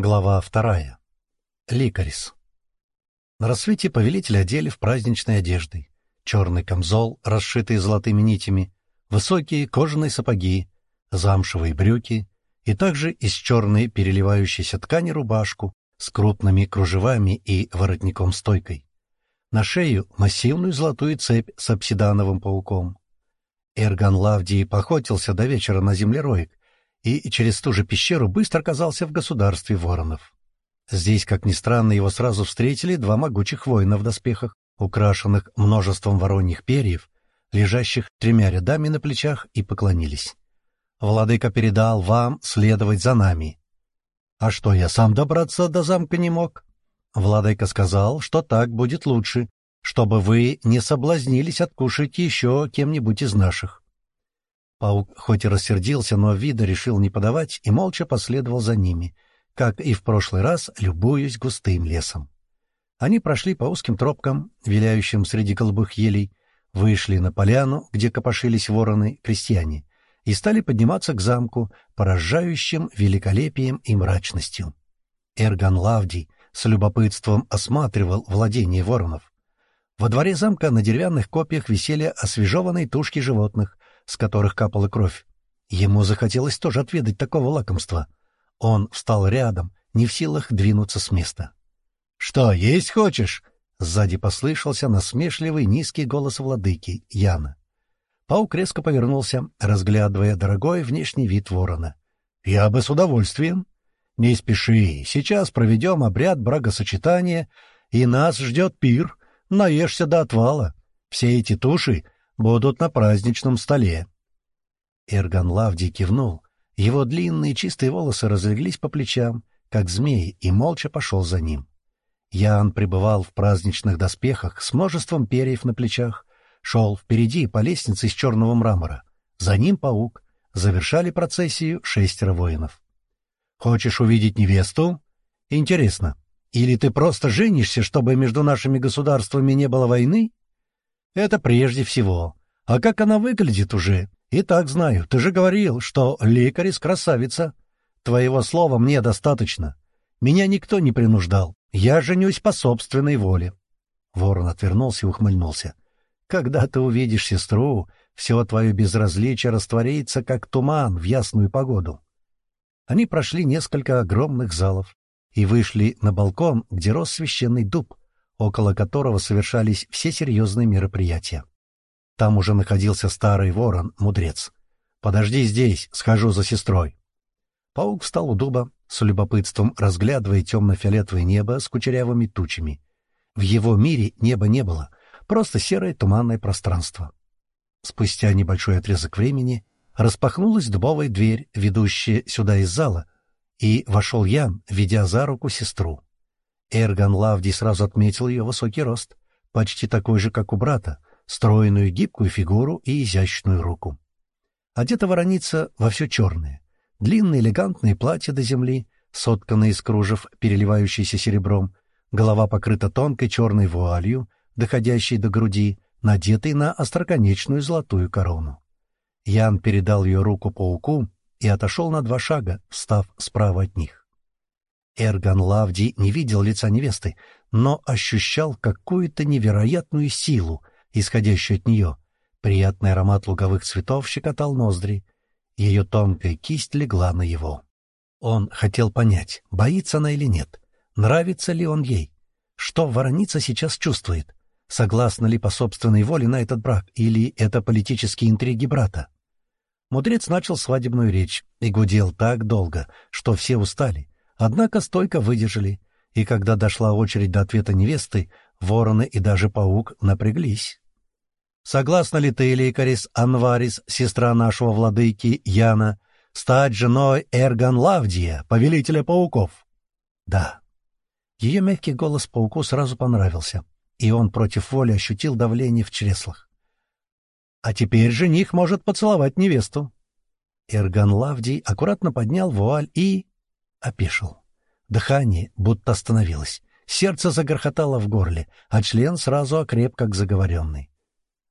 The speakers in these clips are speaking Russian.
Глава вторая. Ликарис. На рассвете повелителя одели в праздничной одежды. Черный камзол, расшитый золотыми нитями, высокие кожаные сапоги, замшевые брюки и также из черной переливающейся ткани рубашку с крупными кружевами и воротником-стойкой. На шею массивную золотую цепь с обсидановым пауком. Эрган Лавдий поохотился до вечера на землероек, и через ту же пещеру быстро оказался в государстве воронов. Здесь, как ни странно, его сразу встретили два могучих воина в доспехах, украшенных множеством вороньих перьев, лежащих тремя рядами на плечах, и поклонились. «Владыка передал вам следовать за нами». «А что, я сам добраться до замка не мог?» Владыка сказал, что так будет лучше, чтобы вы не соблазнились откушать еще кем-нибудь из наших. Паук хоть и рассердился, но вида решил не подавать и молча последовал за ними, как и в прошлый раз, любуясь густым лесом. Они прошли по узким тропкам, виляющим среди голубых елей, вышли на поляну, где копошились вороны-крестьяне, и стали подниматься к замку, поражающим великолепием и мрачностью. Эрган Лавдий с любопытством осматривал владение воронов. Во дворе замка на деревянных копьях висели освежеванные тушки животных, с которых капала кровь. Ему захотелось тоже отведать такого лакомства. Он встал рядом, не в силах двинуться с места. — Что, есть хочешь? — сзади послышался насмешливый низкий голос владыки, Яна. Паук резко повернулся, разглядывая дорогой внешний вид ворона. — Я бы с удовольствием. — Не спеши, сейчас проведем обряд брагосочетания, и нас ждет пир. Наешься до отвала. Все эти туши будут на праздничном столе. Эрган Лавди кивнул. Его длинные чистые волосы разлеглись по плечам, как змеи, и молча пошел за ним. Ян пребывал в праздничных доспехах с множеством перьев на плечах, шел впереди по лестнице из черного мрамора. За ним паук. Завершали процессию шестеро воинов. «Хочешь увидеть невесту? Интересно. Или ты просто женишься, чтобы между нашими государствами не было войны?» Это прежде всего. А как она выглядит уже? И так знаю. Ты же говорил, что лекарис красавица. Твоего слова мне достаточно. Меня никто не принуждал. Я женюсь по собственной воле. Ворон отвернулся и ухмыльнулся. Когда ты увидишь сестру, все твое безразличие растворится, как туман в ясную погоду. Они прошли несколько огромных залов и вышли на балкон, где рос священный дуб, около которого совершались все серьезные мероприятия. Там уже находился старый ворон, мудрец. «Подожди здесь, схожу за сестрой». Паук встал у дуба, с любопытством разглядывая темно-фиолетовое небо с кучерявыми тучами. В его мире неба не было, просто серое туманное пространство. Спустя небольшой отрезок времени распахнулась дубовая дверь, ведущая сюда из зала, и вошел Ян, ведя за руку сестру. Эрган Лавди сразу отметил ее высокий рост, почти такой же, как у брата, стройную гибкую фигуру и изящную руку. Одета вороница во все черное. Длинные элегантные платья до земли, сотканные из кружев, переливающиеся серебром, голова покрыта тонкой черной вуалью, доходящей до груди, надетой на остроконечную золотую корону. Ян передал ее руку пауку и отошел на два шага, встав справа от них. Эрган Лавди не видел лица невесты, но ощущал какую-то невероятную силу, исходящую от нее. Приятный аромат луговых цветов щекотал ноздри. Ее тонкая кисть легла на его. Он хотел понять, боится она или нет, нравится ли он ей, что вороница сейчас чувствует, согласна ли по собственной воле на этот брак, или это политические интриги брата. Мудрец начал свадебную речь и гудел так долго, что все устали, Однако стойко выдержали, и когда дошла очередь до ответа невесты, вороны и даже паук напряглись. «Согласна ли ты, Лейкарис Анварис, сестра нашего владыки Яна, стать женой Эрган Лавдия, повелителя пауков?» «Да». Ее мягкий голос пауку сразу понравился, и он против воли ощутил давление в чреслах. «А теперь жених может поцеловать невесту». Эрган Лавдий аккуратно поднял вуаль и опешил. Дыхание будто остановилось. Сердце загорхотало в горле, а член сразу окреп, как заговоренный.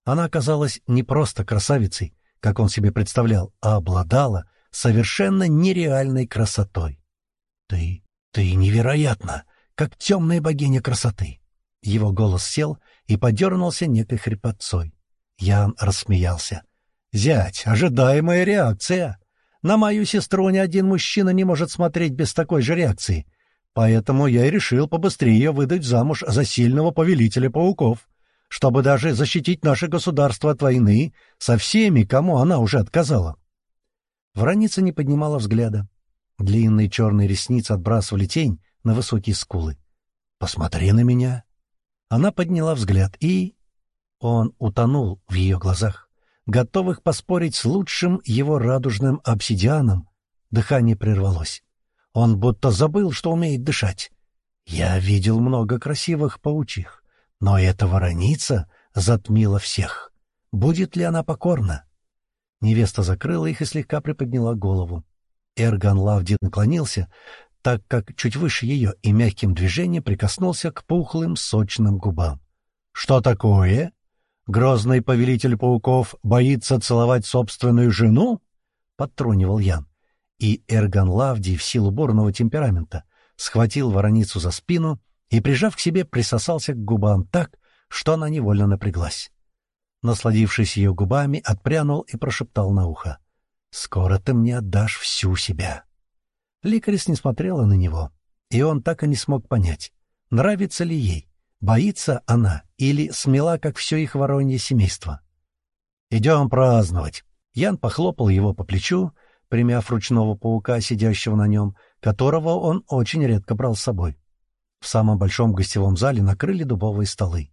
Она оказалась не просто красавицей, как он себе представлял, а обладала совершенно нереальной красотой. — Ты... «Ты невероятно, как темная богиня красоты!» Его голос сел и подернулся некой хрипотцой. Ян рассмеялся. «Зять, ожидаемая реакция. На мою сестру ни один мужчина не может смотреть без такой же реакции. Поэтому я и решил побыстрее ее выдать замуж за сильного повелителя пауков, чтобы даже защитить наше государство от войны со всеми, кому она уже отказала». Враница не поднимала взгляда. Длинные черные ресницы отбрасывали тень на высокие скулы. «Посмотри на меня!» Она подняла взгляд, и... Он утонул в ее глазах, готовых поспорить с лучшим его радужным обсидианом. Дыхание прервалось. Он будто забыл, что умеет дышать. Я видел много красивых паучих, но эта вороница затмила всех. Будет ли она покорна? Невеста закрыла их и слегка приподняла голову. Эрган Лавди наклонился, так как чуть выше ее и мягким движением прикоснулся к пухлым сочным губам. «Что такое? Грозный повелитель пауков боится целовать собственную жену?» — подтрунивал Ян. И Эрган Лавди в силу бурного темперамента схватил вороницу за спину и, прижав к себе, присосался к губам так, что она невольно напряглась. Насладившись ее губами, отпрянул и прошептал на ухо. «Скоро ты мне отдашь всю себя». Ликарис не смотрела на него, и он так и не смог понять, нравится ли ей, боится она или смела, как все их воронье семейство. «Идем праздновать!» Ян похлопал его по плечу, примяв ручного паука, сидящего на нем, которого он очень редко брал с собой. В самом большом гостевом зале накрыли дубовые столы.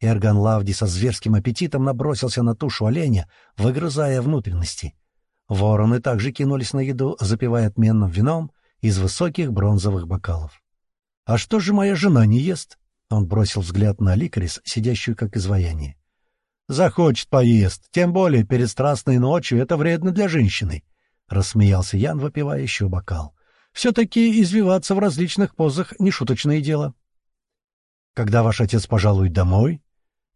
Эрган Лавди со зверским аппетитом набросился на тушу оленя, выгрызая внутренности — Вороны также кинулись на еду, запивая отменным вином из высоких бронзовых бокалов. «А что же моя жена не ест?» Он бросил взгляд на Ликарис, сидящую как изваяние. «Захочет поест, тем более перед страстной ночью это вредно для женщины», — рассмеялся Ян, выпивая еще бокал. «Все-таки извиваться в различных позах — не шуточное дело». «Когда ваш отец пожалует домой?»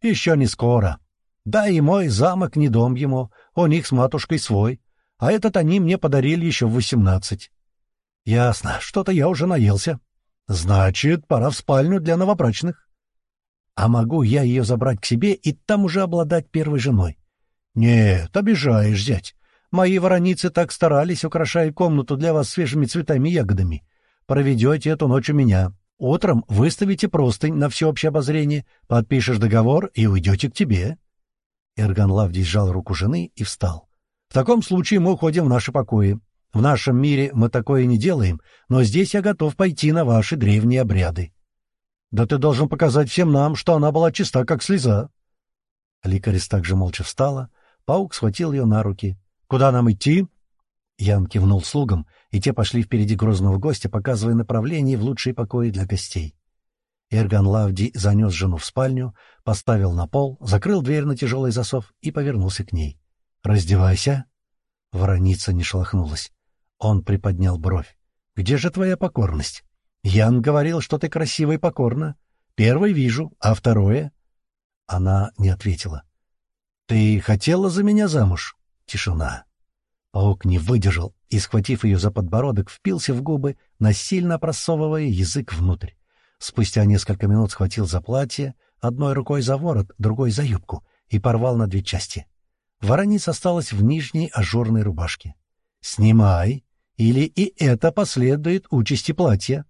«Еще не скоро. Да и мой замок не дом ему, у них с матушкой свой а этот они мне подарили еще в восемнадцать. — Ясно, что-то я уже наелся. — Значит, пора в спальню для новобрачных. — А могу я ее забрать к себе и там уже обладать первой женой? — Нет, обижаешь, зять. Мои вороницы так старались, украшая комнату для вас свежими цветами и ягодами. Проведете эту ночь у меня. Утром выставите простынь на всеобщее обозрение, подпишешь договор и уйдете к тебе. Эрган Лавдий сжал руку жены и встал. В таком случае мы уходим в наши покои. В нашем мире мы такое не делаем, но здесь я готов пойти на ваши древние обряды. Да ты должен показать всем нам, что она была чиста, как слеза. Ликарис также молча встала. Паук схватил ее на руки. — Куда нам идти? Ян кивнул слугам, и те пошли впереди грозного гостя, показывая направление в лучшие покои для гостей. Эрган Лавди занес жену в спальню, поставил на пол, закрыл дверь на тяжелый засов и повернулся к ней. «Раздевайся». Вороница не шелохнулась. Он приподнял бровь. «Где же твоя покорность? Ян говорил, что ты красива и покорна. Первый вижу, а второе...» Она не ответила. «Ты хотела за меня замуж?» Тишина. Паук не выдержал и, схватив ее за подбородок, впился в губы, насильно просовывая язык внутрь. Спустя несколько минут схватил за платье, одной рукой за ворот, другой за юбку, и порвал на две части. Вороница осталась в нижней ажурной рубашке. «Снимай, или и это последует участи платья».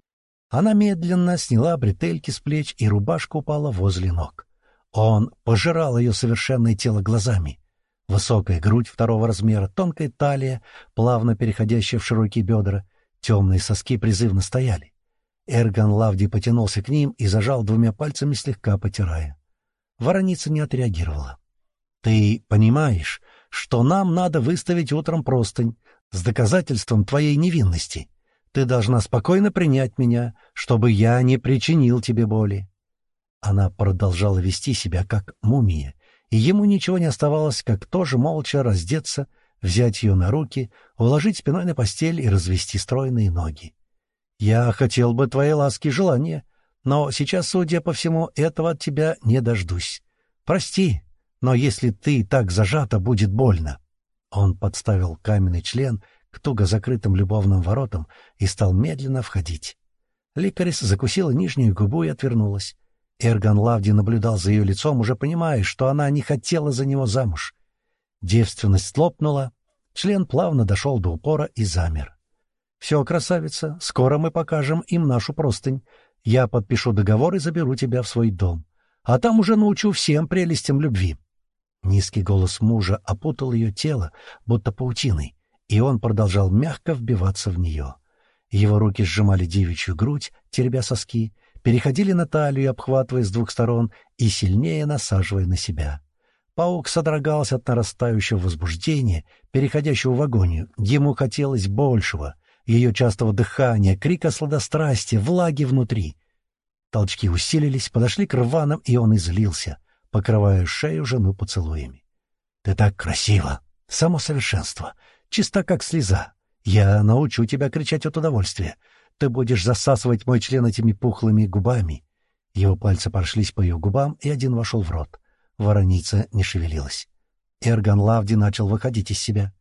Она медленно сняла бретельки с плеч, и рубашка упала возле ног. Он пожирал ее совершенное тело глазами. Высокая грудь второго размера, тонкая талия, плавно переходящая в широкие бедра, темные соски призывно стояли. Эрган Лавди потянулся к ним и зажал двумя пальцами, слегка потирая. Вороница не отреагировала. Ты понимаешь, что нам надо выставить утром простынь с доказательством твоей невинности. Ты должна спокойно принять меня, чтобы я не причинил тебе боли. Она продолжала вести себя как мумия, и ему ничего не оставалось, как тоже молча раздеться, взять ее на руки, уложить спиной на постель и развести стройные ноги. «Я хотел бы твоей ласки и желания, но сейчас, судя по всему, этого от тебя не дождусь. Прости, но если ты так зажата, будет больно. Он подставил каменный член к туго закрытым любовным воротам и стал медленно входить. Ликарис закусила нижнюю губу и отвернулась. Эрган Лавди наблюдал за ее лицом, уже понимая, что она не хотела за него замуж. Девственность лопнула, член плавно дошел до упора и замер. «Все, красавица, скоро мы покажем им нашу простынь. Я подпишу договор и заберу тебя в свой дом. А там уже научу всем прелестям любви». Низкий голос мужа опутал ее тело, будто паутиной, и он продолжал мягко вбиваться в нее. Его руки сжимали девичью грудь, теребя соски, переходили на талию, обхватывая с двух сторон и сильнее насаживая на себя. Паук содрогался от нарастающего возбуждения, переходящего в агонию. Ему хотелось большего, ее частого дыхания, крика сладострастия, влаги внутри. Толчки усилились, подошли к рванам, и он излился, покрывая шею жену поцелуями. — Ты так красиво! Само совершенство! Чиста, как слеза! Я научу тебя кричать от удовольствия. Ты будешь засасывать мой член этими пухлыми губами. Его пальцы прошлись по ее губам, и один вошел в рот. Вороница не шевелилась. Эрган Лавди начал выходить из себя.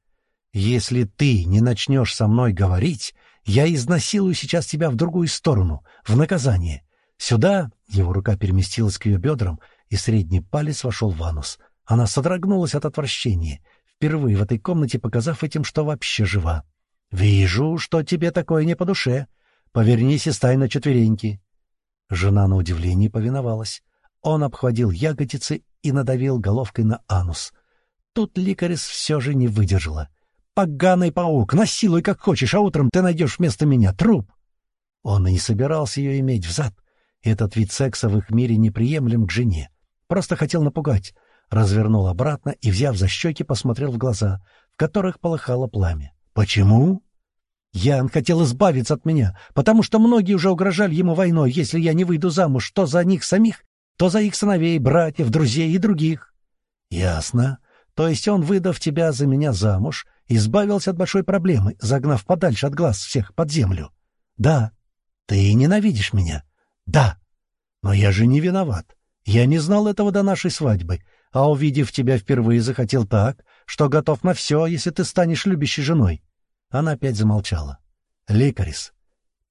«Если ты не начнешь со мной говорить, я изнасилую сейчас тебя в другую сторону, в наказание. Сюда...» — его рука переместилась к ее бедрам, и средний палец вошел в анус. Она содрогнулась от отвращения, впервые в этой комнате показав этим, что вообще жива. «Вижу, что тебе такое не по душе. Повернись и стай на четвереньки». Жена на удивление повиновалась. Он обхватил ягодицы и надавил головкой на анус. Тут Ликарис все же не выдержала. «Поганый паук! Насилуй как хочешь, а утром ты найдешь вместо меня труп!» Он и не собирался ее иметь взад. Этот вид секса в их мире неприемлем к жене. Просто хотел напугать. Развернул обратно и, взяв за щеки, посмотрел в глаза, в которых полыхало пламя. «Почему?» Ян хотел избавиться от меня, потому что многие уже угрожали ему войной, если я не выйду замуж, то за них самих, то за их сыновей, братьев, друзей и других. Ясно. То есть он, выдав тебя за меня замуж, избавился от большой проблемы, загнав подальше от глаз всех под землю. Да. Ты ненавидишь меня? Да. Но я же не виноват. Я не знал этого до нашей свадьбы, а увидев тебя впервые, захотел так, что готов на все, если ты станешь любящей женой. Она опять замолчала. «Ликарис,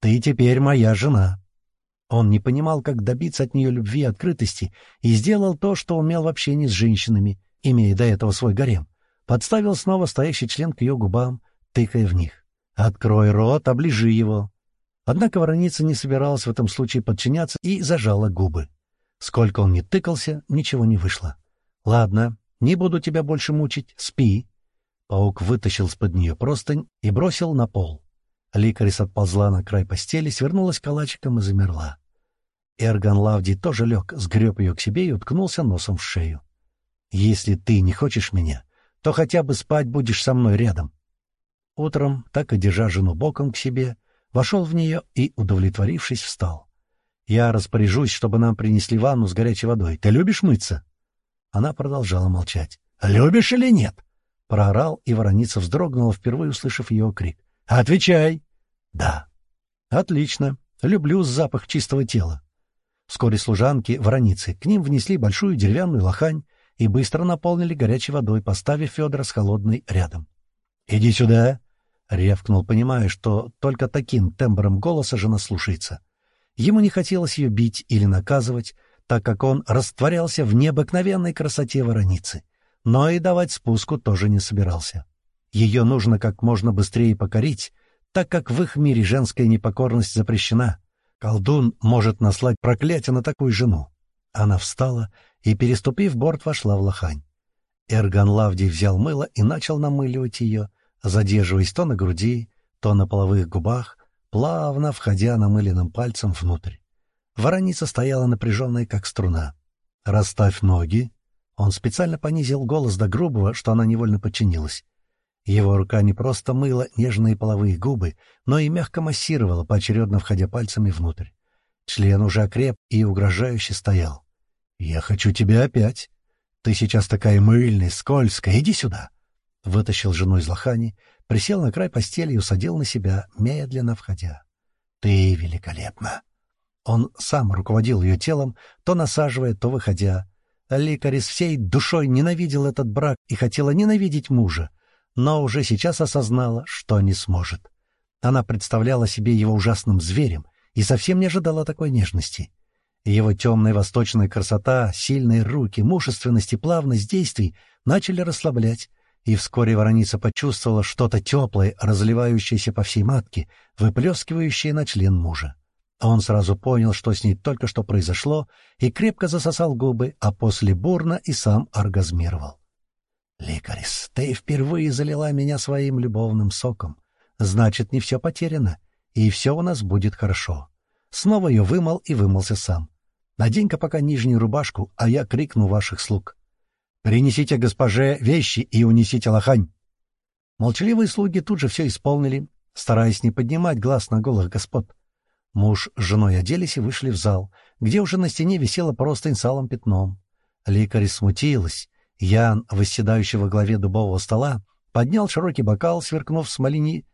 ты теперь моя жена». Он не понимал, как добиться от нее любви и открытости, и сделал то, что умел в общении с женщинами, имея до этого свой гарем. Подставил снова стоящий член к ее губам, тыкая в них. «Открой рот, оближи его». Однако вороница не собиралась в этом случае подчиняться и зажала губы. Сколько он ни тыкался, ничего не вышло. «Ладно, не буду тебя больше мучить, спи. Паук вытащил с-под нее простынь и бросил на пол. Ликарис отползла на край постели, свернулась калачиком и замерла. Эрган Лавди тоже лег, сгреб ее к себе и уткнулся носом в шею. «Если ты не хочешь меня, то хотя бы спать будешь со мной рядом». Утром, так и держа жену боком к себе, вошел в нее и, удовлетворившись, встал. «Я распоряжусь, чтобы нам принесли ванну с горячей водой. Ты любишь мыться?» Она продолжала молчать. «Любишь или нет?» Проорал, и вороница вздрогнула, впервые услышав его крик. «Отвечай!» «Да». «Отлично. Люблю запах чистого тела». Вскоре служанки, вороницы, к ним внесли большую деревянную лохань и быстро наполнили горячей водой, поставив Федора с холодной рядом. «Иди сюда!» — рявкнул, понимая, что только таким тембром голоса жена слушается. Ему не хотелось ее бить или наказывать, так как он растворялся в необыкновенной красоте вороницы но и давать спуску тоже не собирался. Ее нужно как можно быстрее покорить, так как в их мире женская непокорность запрещена. Колдун может наслать проклятие на такую жену. Она встала и, переступив борт, вошла в лохань. Эрган Лавдий взял мыло и начал намыливать ее, задерживаясь то на груди, то на половых губах, плавно входя намыленным пальцем внутрь. Вороница стояла напряженная, как струна. «Расставь ноги», он специально понизил голос до грубого, что она невольно подчинилась. Его рука не просто мыла нежные половые губы, но и мягко массировала, поочередно входя пальцами внутрь. Член уже окреп и угрожающе стоял. «Я хочу тебя опять. Ты сейчас такая мыльная, скользкая. Иди сюда!» Вытащил жену из лохани, присел на край постели и усадил на себя, медленно входя. «Ты великолепна!» Он сам руководил ее телом, то насаживая, то выходя, Ликарис всей душой ненавидел этот брак и хотела ненавидеть мужа, но уже сейчас осознала, что не сможет. Она представляла себе его ужасным зверем, и совсем не ожидала такой нежности. Его темная восточная красота, сильные руки, мужественность и плавность действий начали расслаблять, и вскоре вороница почувствовала что-то теплое, разливающееся по всей матке, выплескивающее на член мужа. Он сразу понял, что с ней только что произошло, и крепко засосал губы, а после бурно и сам оргазмировал. «Ликарис, ты впервые залила меня своим любовным соком. Значит, не все потеряно, и все у нас будет хорошо». Снова ее вымыл и вымылся сам. «Надень-ка пока нижнюю рубашку, а я крикну ваших слуг». «Принесите госпоже вещи и унесите лохань». Молчаливые слуги тут же все исполнили, стараясь не поднимать глаз на голых господ. Муж с женой оделись и вышли в зал, где уже на стене висела простынь с алым пятном. Ликарь смутилась. Ян, восседающий во главе дубового стола, поднял широкий бокал, сверкнув смолини...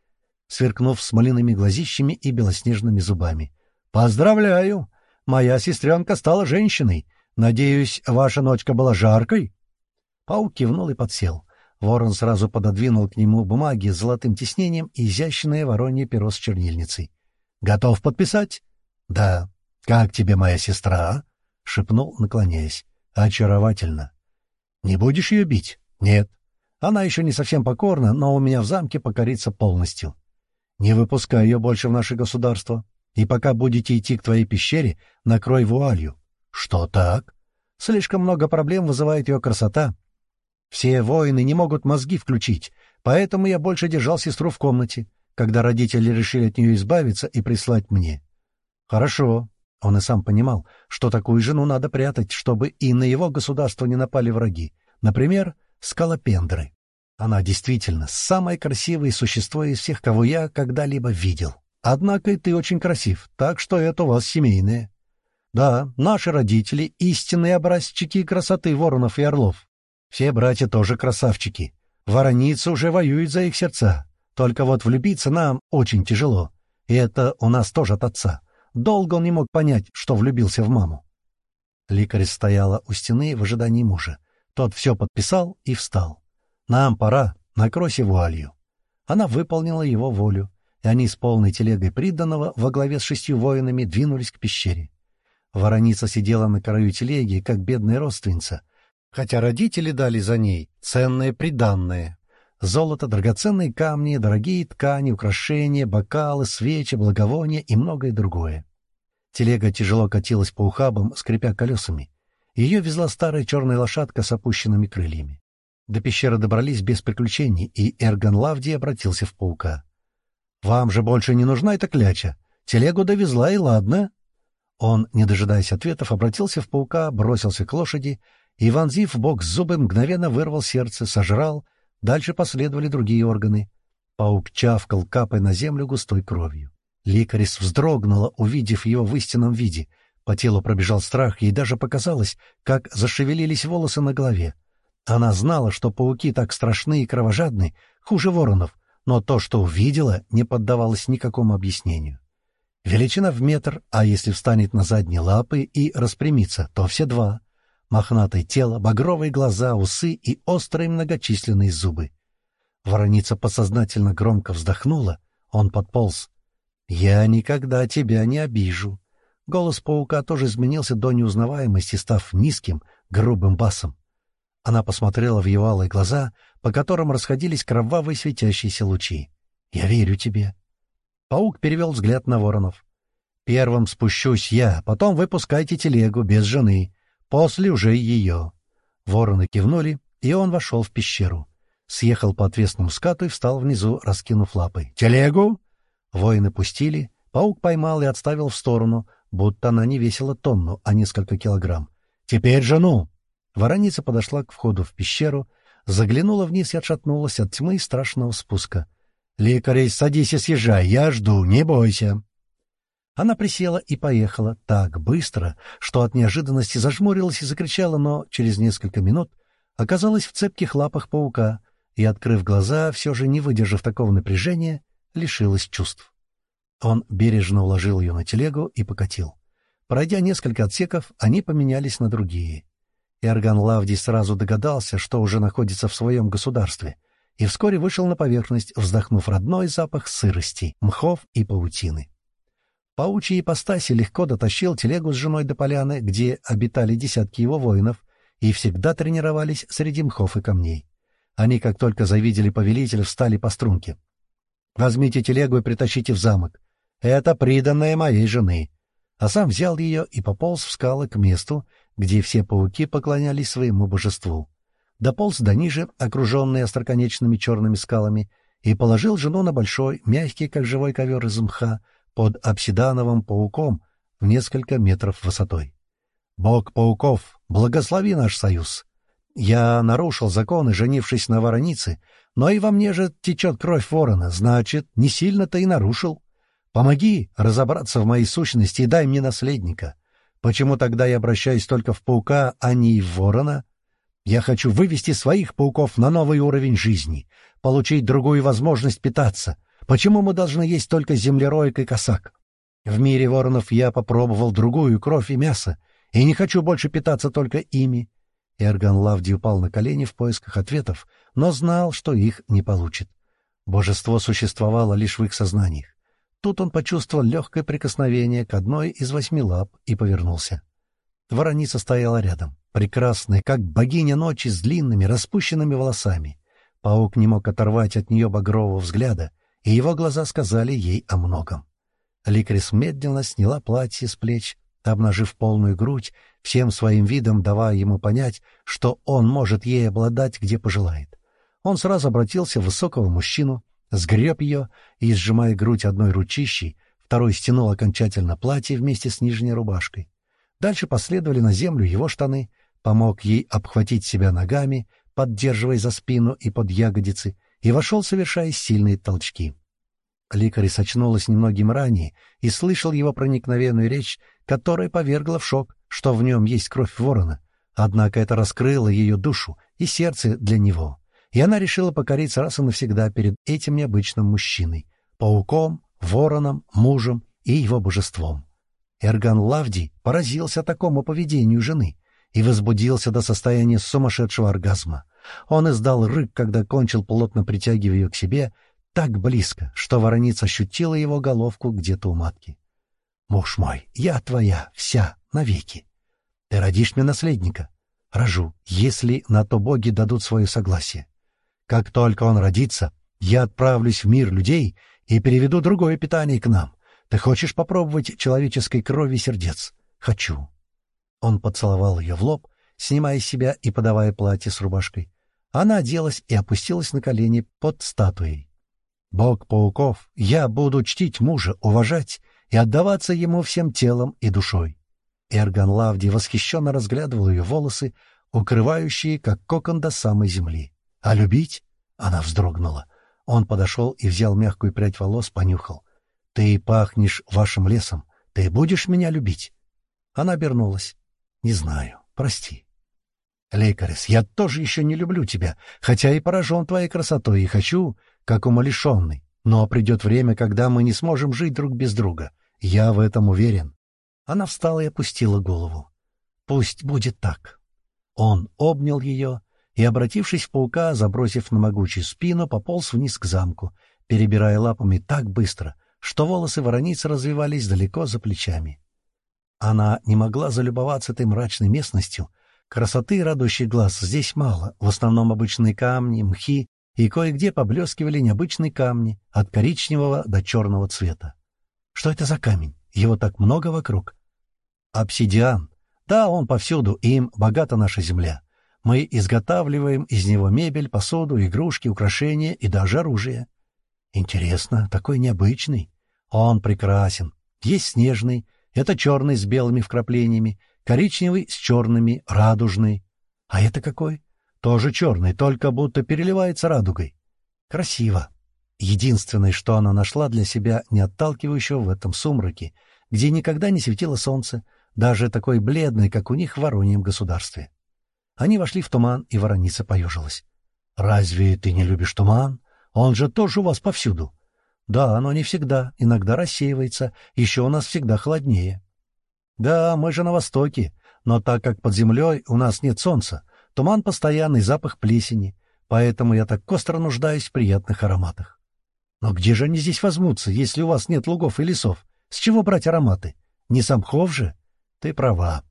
сверкнув смолиными глазищами и белоснежными зубами. «Поздравляю! Моя сестренка стала женщиной. Надеюсь, ваша ночка была жаркой?» Паук кивнул и подсел. Ворон сразу пододвинул к нему бумаги с золотым тиснением и изящное воронье перо с чернильницей. Готов подписать? — Да. — Как тебе моя сестра? — шепнул, наклоняясь. — Очаровательно. — Не будешь ее бить? — Нет. Она еще не совсем покорна, но у меня в замке покорится полностью. Не выпускай ее больше в наше государство. И пока будете идти к твоей пещере, накрой вуалью. — Что так? Слишком много проблем вызывает ее красота. Все воины не могут мозги включить, поэтому я больше держал сестру в комнате когда родители решили от нее избавиться и прислать мне. Хорошо. Он и сам понимал, что такую жену надо прятать, чтобы и на его государство не напали враги. Например, скалопендры. Она действительно самое красивое существо из всех, кого я когда-либо видел. Однако и ты очень красив, так что это у вас семейное. Да, наши родители — истинные образчики красоты воронов и орлов. Все братья тоже красавчики. Вороницы уже воюют за их сердца. Только вот влюбиться нам очень тяжело. И это у нас тоже от отца. Долго он не мог понять, что влюбился в маму. Ликарь стояла у стены в ожидании мужа. Тот все подписал и встал. «Нам пора, накройся вуалью». Она выполнила его волю, и они с полной телегой приданного во главе с шестью воинами двинулись к пещере. Вороница сидела на краю телеги, как бедная родственница, хотя родители дали за ней ценное приданное, Золото, драгоценные камни, дорогие ткани, украшения, бокалы, свечи, благовония и многое другое. Телега тяжело катилась по ухабам, скрипя колесами. Ее везла старая черная лошадка с опущенными крыльями. До пещеры добрались без приключений, и Эрган Лавди обратился в паука. — Вам же больше не нужна эта кляча. Телегу довезла, и ладно. Он, не дожидаясь ответов, обратился в паука, бросился к лошади, и, вонзив бок зубы, мгновенно вырвал сердце, сожрал Дальше последовали другие органы. Паук чавкал, капая на землю густой кровью. Ликарис вздрогнула, увидев его в истинном виде. По телу пробежал страх, ей даже показалось, как зашевелились волосы на голове. Она знала, что пауки так страшны и кровожадны, хуже воронов, но то, что увидела, не поддавалось никакому объяснению. Величина в метр, а если встанет на задние лапы и распрямится, то все два мохнатое тело, багровые глаза, усы и острые многочисленные зубы. Вороница подсознательно громко вздохнула, он подполз. «Я никогда тебя не обижу». Голос паука тоже изменился до неузнаваемости, став низким, грубым басом. Она посмотрела в его алые глаза, по которым расходились кровавые светящиеся лучи. «Я верю тебе». Паук перевел взгляд на воронов. «Первым спущусь я, потом выпускайте телегу без жены. После уже ее. Вороны кивнули, и он вошел в пещеру. Съехал по отвесному скату и встал внизу, раскинув лапы. «Телегу!» Воины пустили, паук поймал и отставил в сторону, будто она не весила тонну, а несколько килограмм. «Теперь жену!» Вороница подошла к входу в пещеру, заглянула вниз и отшатнулась от тьмы и страшного спуска. «Лекарей, садись и съезжай, я жду, не бойся!» Она присела и поехала так быстро, что от неожиданности зажмурилась и закричала, но через несколько минут оказалась в цепких лапах паука и, открыв глаза, все же не выдержав такого напряжения, лишилась чувств. Он бережно уложил ее на телегу и покатил. Пройдя несколько отсеков, они поменялись на другие. Иорган Лавди сразу догадался, что уже находится в своем государстве, и вскоре вышел на поверхность, вздохнув родной запах сырости, мхов и паутины Паучий ипостаси легко дотащил телегу с женой до поляны, где обитали десятки его воинов, и всегда тренировались среди мхов и камней. Они, как только завидели повелителя, встали по струнке. «Возьмите телегу и притащите в замок. Это приданная моей жены». А сам взял ее и пополз в скалы к месту, где все пауки поклонялись своему божеству. Дополз до ниже, окруженный остроконечными черными скалами, и положил жену на большой, мягкий, как живой ковер из мха, под обсидановым пауком в несколько метров высотой. «Бог пауков, благослови наш союз! Я нарушил законы, женившись на воронице, но и во мне же течет кровь ворона, значит, не сильно-то и нарушил. Помоги разобраться в моей сущности и дай мне наследника. Почему тогда я обращаюсь только в паука, а не в ворона? Я хочу вывести своих пауков на новый уровень жизни, получить другую возможность питаться. Почему мы должны есть только землероек и косак? В мире воронов я попробовал другую кровь и мясо, и не хочу больше питаться только ими. Эрган Лавди упал на колени в поисках ответов, но знал, что их не получит. Божество существовало лишь в их сознаниях. Тут он почувствовал легкое прикосновение к одной из восьми лап и повернулся. Вороница стояла рядом, прекрасная, как богиня ночи с длинными, распущенными волосами. Паук не мог оторвать от нее багрового взгляда, и его глаза сказали ей о многом. Ликрис медленно сняла платье с плеч, обнажив полную грудь, всем своим видом давая ему понять, что он может ей обладать, где пожелает. Он сразу обратился в высокого мужчину, сгреб ее и, сжимая грудь одной ручищей, второй стянул окончательно платье вместе с нижней рубашкой. Дальше последовали на землю его штаны, помог ей обхватить себя ногами, поддерживая за спину и под ягодицы, и вошел, совершая сильные толчки. Ликарь очнулась немногим ранее и слышал его проникновенную речь, которая повергла в шок, что в нем есть кровь ворона. Однако это раскрыло ее душу и сердце для него, и она решила покориться раз и навсегда перед этим необычным мужчиной — пауком, вороном, мужем и его божеством. Эрган Лавди поразился такому поведению жены и возбудился до состояния сумасшедшего оргазма. Он издал рык, когда кончил, плотно притягивая ее к себе — так близко, что вороница ощутила его головку где-то у матки. «Муж мой, я твоя, вся, навеки. Ты родишь мне наследника. Рожу, если на то боги дадут свое согласие. Как только он родится, я отправлюсь в мир людей и переведу другое питание к нам. Ты хочешь попробовать человеческой крови сердец? Хочу». Он поцеловал ее в лоб, снимая себя и подавая платье с рубашкой. Она оделась и опустилась на колени под статуей. Бог пауков, я буду чтить мужа, уважать и отдаваться ему всем телом и душой. Эрган Лавди восхищенно разглядывал ее волосы, укрывающие, как кокон до самой земли. А любить? Она вздрогнула. Он подошел и взял мягкую прядь волос, понюхал. «Ты пахнешь вашим лесом. Ты будешь меня любить?» Она обернулась. «Не знаю. Прости». «Лейкарес, я тоже еще не люблю тебя, хотя и поражен твоей красотой, и хочу, как умалишенный. Но придет время, когда мы не сможем жить друг без друга. Я в этом уверен. Она встала и опустила голову. Пусть будет так. Он обнял ее и, обратившись в паука, забросив на могучую спину, пополз вниз к замку, перебирая лапами так быстро, что волосы вороницы развивались далеко за плечами. Она не могла залюбоваться этой мрачной местностью. Красоты, радующей глаз, здесь мало, в основном обычные камни, мхи и кое-где поблескивали необычные камни от коричневого до черного цвета. Что это за камень? Его так много вокруг. Обсидиан. Да, он повсюду, им богата наша земля. Мы изготавливаем из него мебель, посуду, игрушки, украшения и даже оружие. Интересно, такой необычный. Он прекрасен. Есть снежный, это черный с белыми вкраплениями, коричневый с черными, радужный. А это какой? Тоже черный, только будто переливается радугой. Красиво. Единственное, что она нашла для себя не отталкивающего в этом сумраке, где никогда не светило солнце, даже такой бледный, как у них в Вороньем государстве. Они вошли в туман, и вороница поежилась. — Разве ты не любишь туман? Он же тоже у вас повсюду. — Да, но не всегда, иногда рассеивается, еще у нас всегда холоднее. — Да, мы же на востоке, но так как под землей у нас нет солнца, Туман — постоянный запах плесени, поэтому я так остро нуждаюсь в приятных ароматах. Но где же они здесь возьмутся, если у вас нет лугов и лесов? С чего брать ароматы? Не самхов же? Ты права.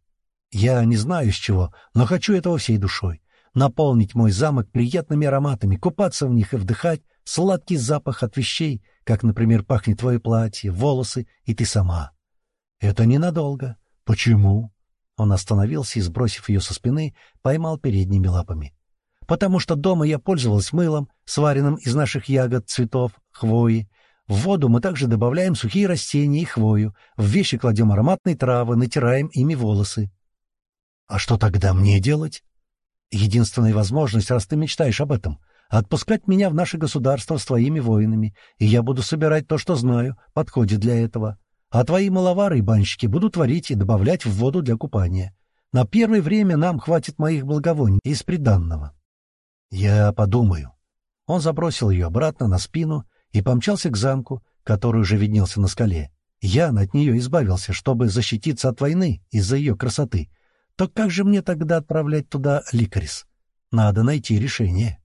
Я не знаю с чего, но хочу этого всей душой. Наполнить мой замок приятными ароматами, купаться в них и вдыхать сладкий запах от вещей, как, например, пахнет твое платье, волосы и ты сама. Это ненадолго. Почему? Он остановился и, сбросив ее со спины, поймал передними лапами. «Потому что дома я пользовалась мылом, сваренным из наших ягод, цветов, хвои. В воду мы также добавляем сухие растения и хвою, в вещи кладем ароматные травы, натираем ими волосы». «А что тогда мне делать?» «Единственная возможность, раз ты мечтаешь об этом — отпускать меня в наше государство с твоими воинами, и я буду собирать то, что знаю, подходит для этого а твои маловары и банщики будут варить и добавлять в воду для купания. На первое время нам хватит моих благовоний из приданного. Я подумаю. Он забросил ее обратно на спину и помчался к замку, который уже виднелся на скале. Ян от нее избавился, чтобы защититься от войны из-за ее красоты. То как же мне тогда отправлять туда Ликарис? Надо найти решение.